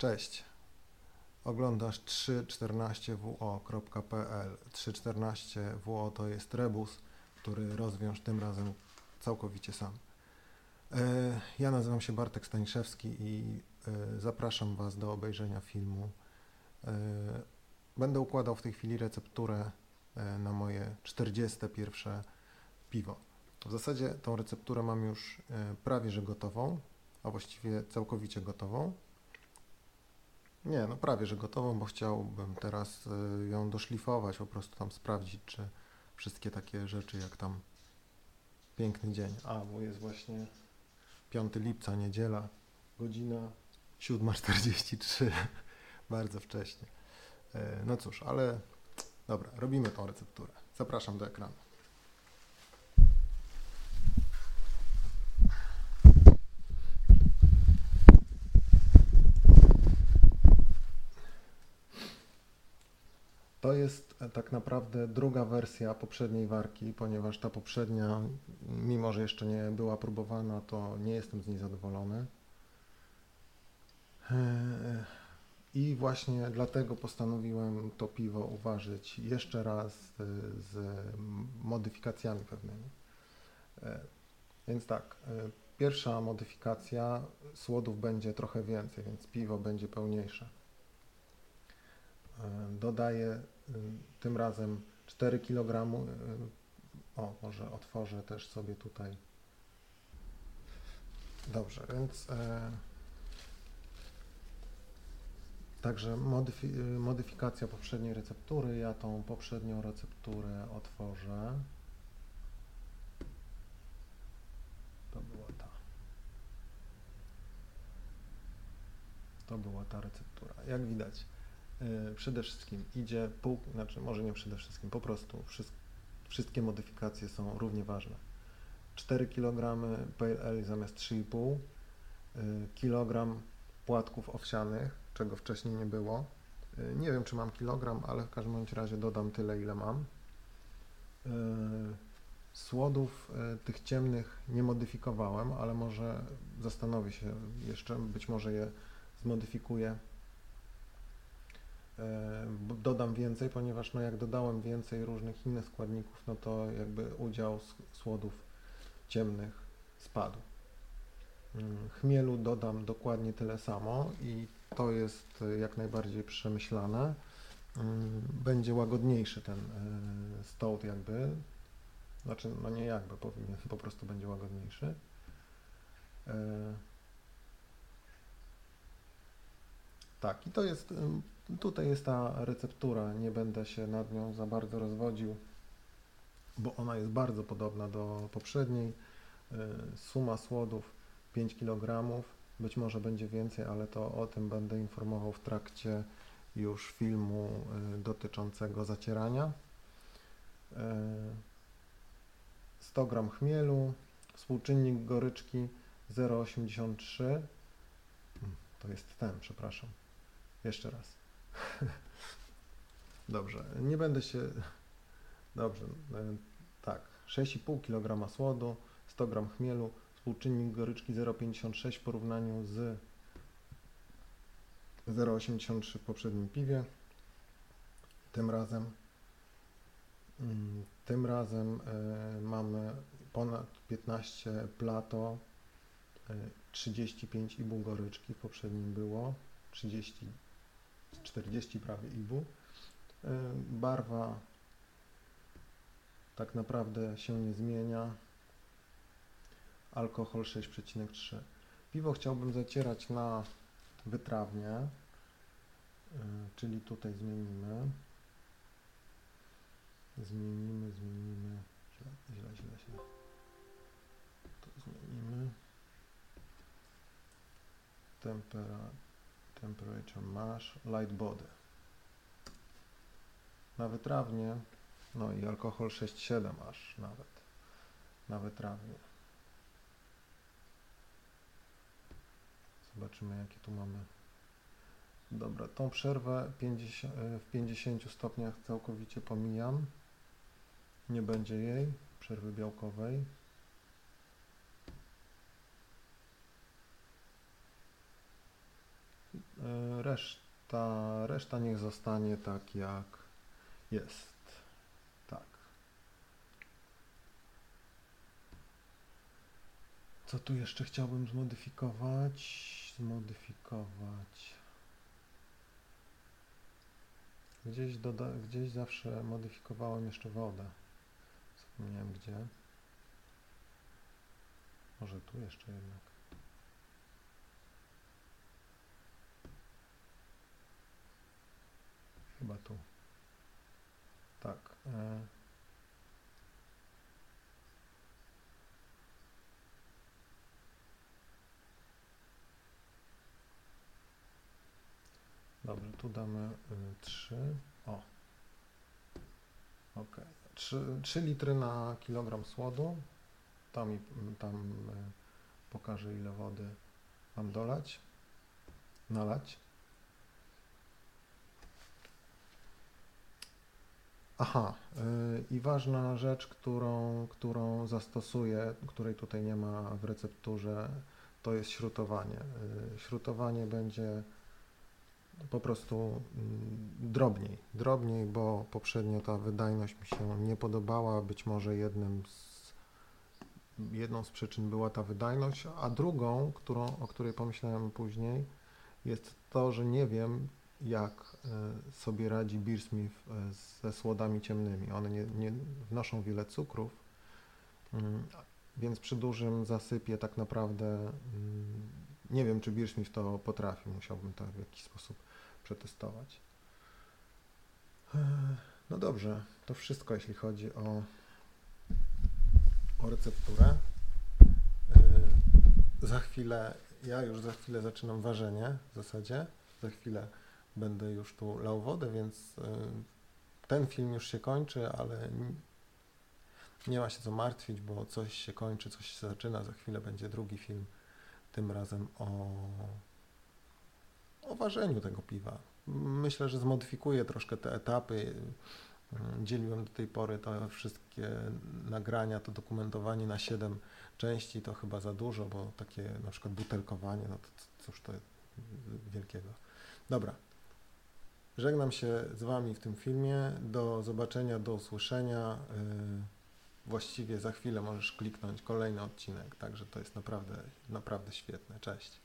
Cześć. Oglądasz 314wo.pl. 314wo to jest rebus, który rozwiąż tym razem całkowicie sam. E, Ja nazywam się Bartek Staniszewski i e, zapraszam Was do obejrzenia filmu. E, Będę układał w tej chwili recepturę na moje 41 piwo. W zasadzie tą recepturę mam już prawie że gotową, a właściwie całkowicie gotową. Nie, no prawie że gotową, bo chciałbym teraz y, ją doszlifować, po prostu tam sprawdzić, czy wszystkie takie rzeczy jak tam piękny dzień. A, bo jest właśnie 5 lipca, niedziela, godzina 7.43, bardzo wcześnie. E, No cóż, ale dobra, robimy tą recepturę. Zapraszam do ekranu. To jest e, tak naprawdę druga wersja poprzedniej warki, ponieważ ta poprzednia, mimo że jeszcze nie była próbowana, to nie jestem z niej zadowolony. E, I właśnie dlatego postanowiłem to piwo uważać jeszcze raz e, z modyfikacjami pewnymi. Więc tak, pierwsza modyfikacja, słodów będzie trochę więcej, więc piwo będzie pełniejsze. E, Dodaję y, tym razem 4 kg. y, O, może otworzę też sobie tutaj. Dobrze, więc e, także modyfi- modyfikacja poprzedniej receptury. Ja tą poprzednią recepturę otworzę. To była ta. To była ta receptura. Jak widać. Y, Przede wszystkim idzie pół, znaczy może nie przede wszystkim, po prostu wszyst, wszystkie modyfikacje są równie ważne. 4 kg Pale Ale zamiast 3,5 y, kg płatków owsianych, czego wcześniej nie było. Y, Nie wiem czy mam kilogram, ale w każdym razie dodam tyle ile mam. Słodów tych ciemnych nie modyfikowałem, ale może zastanowię się jeszcze, być może je zmodyfikuję E, dodam więcej, ponieważ no jak dodałem więcej różnych innych składników, no to jakby udział słodów ciemnych spadł. Mm, Chmielu dodam dokładnie tyle samo i to jest e, jak najbardziej przemyślane. Mm, Będzie łagodniejszy ten e, stout jakby, znaczy no nie jakby powinien, po prostu będzie łagodniejszy. E, Tak, i to jest, tutaj jest ta receptura, nie będę się nad nią za bardzo rozwodził, bo ona jest bardzo podobna do poprzedniej. Y, Suma słodów 5 kg, być może będzie więcej, ale to o tym będę informował w trakcie już filmu y, dotyczącego zacierania. Y, 100 g chmielu, współczynnik goryczki 0,83. Mm, To jest ten, przepraszam. Jeszcze raz. Dobrze, nie będę się. Dobrze, e, tak. 6,5 kg słodu, 100 g chmielu, współczynnik goryczki 0,56 w porównaniu z 0,83 w poprzednim piwie. Tym razem mm, tym razem e, mamy ponad 15 plato, e, 35,5 goryczki, w poprzednim było 30 40 prawie IBU. Y, Barwa tak naprawdę się nie zmienia. Alkohol 6,3. Piwo chciałbym zacierać na wytrawnie, y, czyli tutaj zmienimy. Zmienimy, zmienimy. Źle, źle, źle, źle. To zmienimy. Tempera, Temperature mash, light body. Na wytrawnie, no i alkohol 6,7 aż nawet. Na wytrawnie. Zobaczymy jakie tu mamy. Dobra, tą przerwę 50, e, w 50 stopniach całkowicie pomijam. Nie będzie jej, przerwy białkowej. Reszta, reszta niech zostanie tak jak jest. Tak. Co tu jeszcze chciałbym zmodyfikować? Zmodyfikować. Gdzieś, doda- gdzieś zawsze modyfikowałem jeszcze wodę. Zapomniałem gdzie. Może tu jeszcze jednak. Chyba tu. Tak. E... Dobrze, tu damy y, 3. O. Ok. 3, 3 litry na kilogram słodu. Tam, mi- tam y, pokażę ile wody mam dolać. Nalać. Aha, y, i ważna rzecz, którą, którą zastosuję, której tutaj nie ma w recepturze, to jest śrutowanie. Y, Śrutowanie będzie po prostu mm, drobniej, drobniej, bo poprzednio ta wydajność mi się nie podobała. Być może jednym z, jedną z przyczyn była ta wydajność, a drugą, którą, o której pomyślałem później, jest to, że nie wiem, jak e, sobie radzi Beersmith e, ze słodami ciemnymi. One nie, nie wnoszą wiele cukrów, mm, więc przy dużym zasypie tak naprawdę mm, nie wiem, czy Beersmith to potrafi. Musiałbym to w jakiś sposób przetestować. E, No dobrze, to wszystko, jeśli chodzi o, o recepturę. Za chwilę, ja już za chwilę zaczynam ważenie w zasadzie. Za chwilę będę już tu lał wodę, więc y, ten film już się kończy, ale nie ma się co martwić, bo coś się kończy, coś się zaczyna. Za chwilę będzie drugi film, tym razem o, o ważeniu tego piwa. Myślę, że zmodyfikuję troszkę te etapy. Y, Dzieliłem do tej pory te wszystkie nagrania, to dokumentowanie na 7 części, to chyba za dużo, bo takie na przykład butelkowanie, no to cóż to wielkiego. Dobra. Żegnam się z Wami w tym filmie. Do zobaczenia, do usłyszenia. Yy, Właściwie za chwilę możesz kliknąć kolejny odcinek, także to jest naprawdę, naprawdę świetne. Cześć.